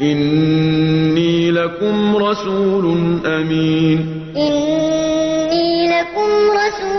إني لكم رسول أمين. إني لكم رسول